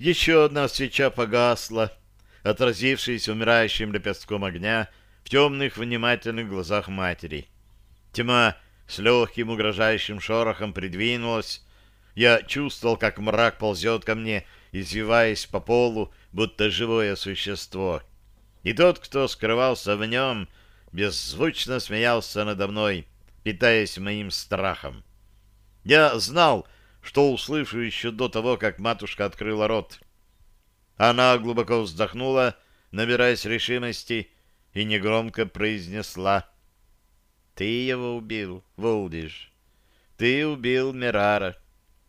Еще одна свеча погасла, отразившись умирающим лепестком огня в темных внимательных глазах матери. Тьма с легким угрожающим шорохом придвинулась. Я чувствовал, как мрак ползет ко мне, извиваясь по полу, будто живое существо. И тот, кто скрывался в нем, беззвучно смеялся надо мной, питаясь моим страхом. Я знал, что услышу еще до того, как матушка открыла рот. Она глубоко вздохнула, набираясь решимости, и негромко произнесла. «Ты его убил, Волдиш. Ты убил Мирара.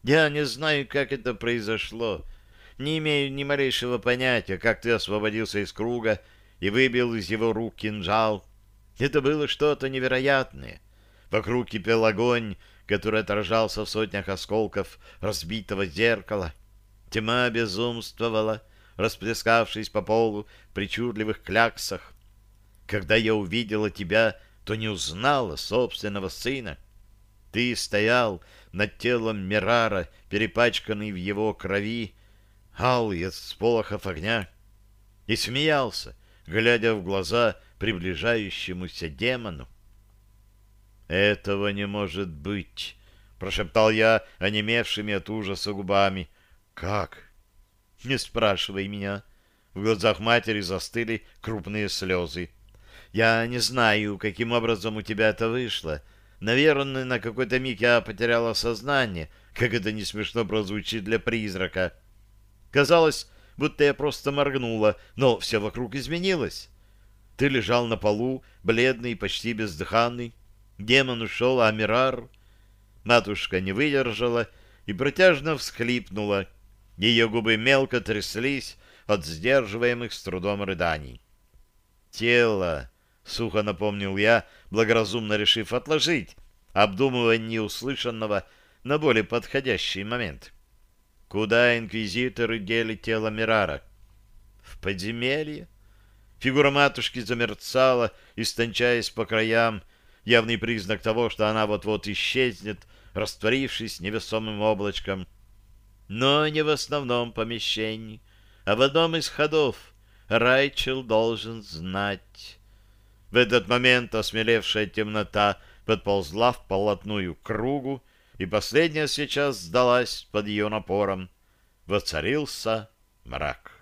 Я не знаю, как это произошло. Не имею ни малейшего понятия, как ты освободился из круга и выбил из его рук кинжал. Это было что-то невероятное. Вокруг кипел огонь, который отражался в сотнях осколков разбитого зеркала. Тьма безумствовала, расплескавшись по полу в причудливых кляксах. Когда я увидела тебя, то не узнала собственного сына. Ты стоял над телом Мирара, перепачканный в его крови, алый от сполохов огня, и смеялся, глядя в глаза приближающемуся демону. «Этого не может быть!» — прошептал я, онемевшими от ужаса губами. «Как?» «Не спрашивай меня». В глазах матери застыли крупные слезы. «Я не знаю, каким образом у тебя это вышло. Наверное, на какой-то миг я потеряла сознание, как это не смешно прозвучит для призрака. Казалось, будто я просто моргнула, но все вокруг изменилось. Ты лежал на полу, бледный, почти бездыханный, Демон ушел, а Мирар... Матушка не выдержала и протяжно всхлипнула. Ее губы мелко тряслись от сдерживаемых с трудом рыданий. «Тело!» — сухо напомнил я, благоразумно решив отложить обдумывание услышанного на более подходящий момент. «Куда инквизиторы дели тело Мирара?» «В подземелье?» Фигура матушки замерцала, истончаясь по краям, явный признак того, что она вот-вот исчезнет, растворившись невесомым облачком. Но не в основном помещении, а в одном из ходов. Райчел должен знать. В этот момент осмелевшая темнота подползла в полотную кругу, и последняя сейчас сдалась под ее напором. Воцарился мрак.